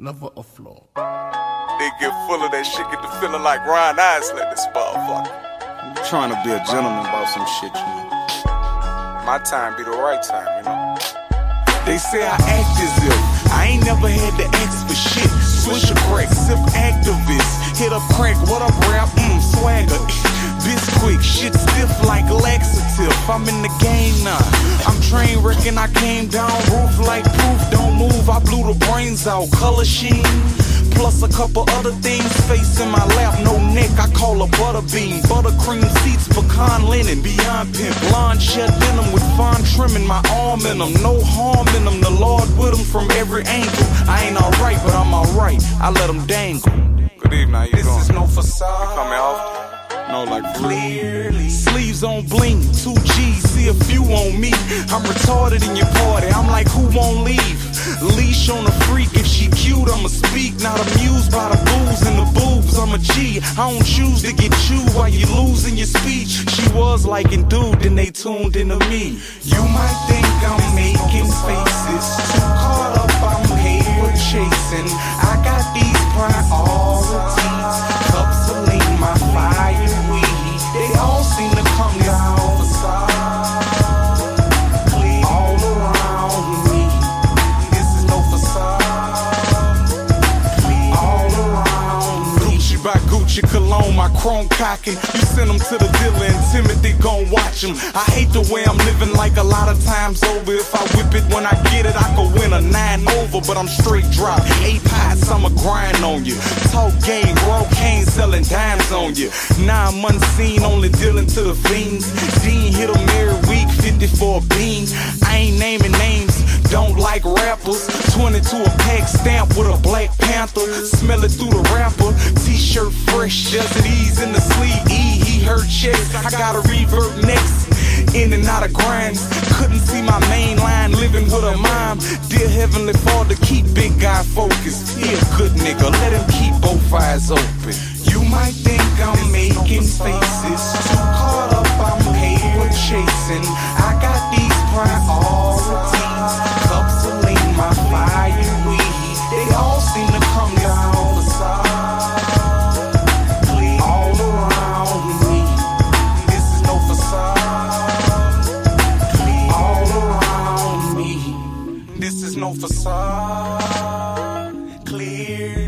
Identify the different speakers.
Speaker 1: never a flaw.
Speaker 2: They get full of that shit, get the feeling like Ryan Isley, this motherfucker.
Speaker 3: I'm trying to be a gentleman about some shit, you know.
Speaker 2: My time be the right time, you know.
Speaker 3: They say I act as if I ain't never had to ask for shit. Swish a crack, sip activist. Hit a crack, what up rap? Mmm, swagger. This quick, shit stiff like laxative. I'm in the game now. I'm train wrecking, I came down roof like proof. Don't move, I blew the brains out. Color sheen. Plus a couple other things, face in my lap, no neck, I call a butterbean. Buttercream seats, pecan linen, beyond pimp. Blonde shed denim with fine trimming, my arm in them, no harm in them. The Lord with them from every angle. I ain't alright, but I'm alright. I let them dangle.
Speaker 2: Good evening, how you
Speaker 3: This
Speaker 2: doing?
Speaker 3: is no facade.
Speaker 2: You coming off?
Speaker 3: No, like clearly. Sleeves on bling, two G's, see a few on me. I'm retarded in your party, I'm like, who won't leave? Leash on a freak, if she cute, I'ma speak. Not amused by the booze and the boobs, I'm a G. I don't choose to get chewed while you losing your speech. She was liking dude, then they tuned into me. You might think I'm making faces, too caught up, I'm paper chasing. By Gucci cologne, my chrome cocking. You send them to the dealer and Timothy gon' watch them. I hate the way I'm living like a lot of times over. If I whip it when I get it, I could win a nine over, but I'm straight drop. Eight pies, I'ma grind on you. Talk game, bro, cane selling dimes on you. Nine months seen, only dealing to the fiends. Dean hit 'em every week, 50 for a bean. I ain't naming names, don't like rappers. 22 a pack stamp with a Black Panther. Smell it through the wrapper. T-shirt fresh, does it ease in the sleeve? E, he hurt chest. I got a reverb next. In and out of grinds. Couldn't see my main line, living with a mom. Dear Heavenly Father, keep big guy focused. He a good nigga, let him keep both eyes open. You might This is no facade. Clear.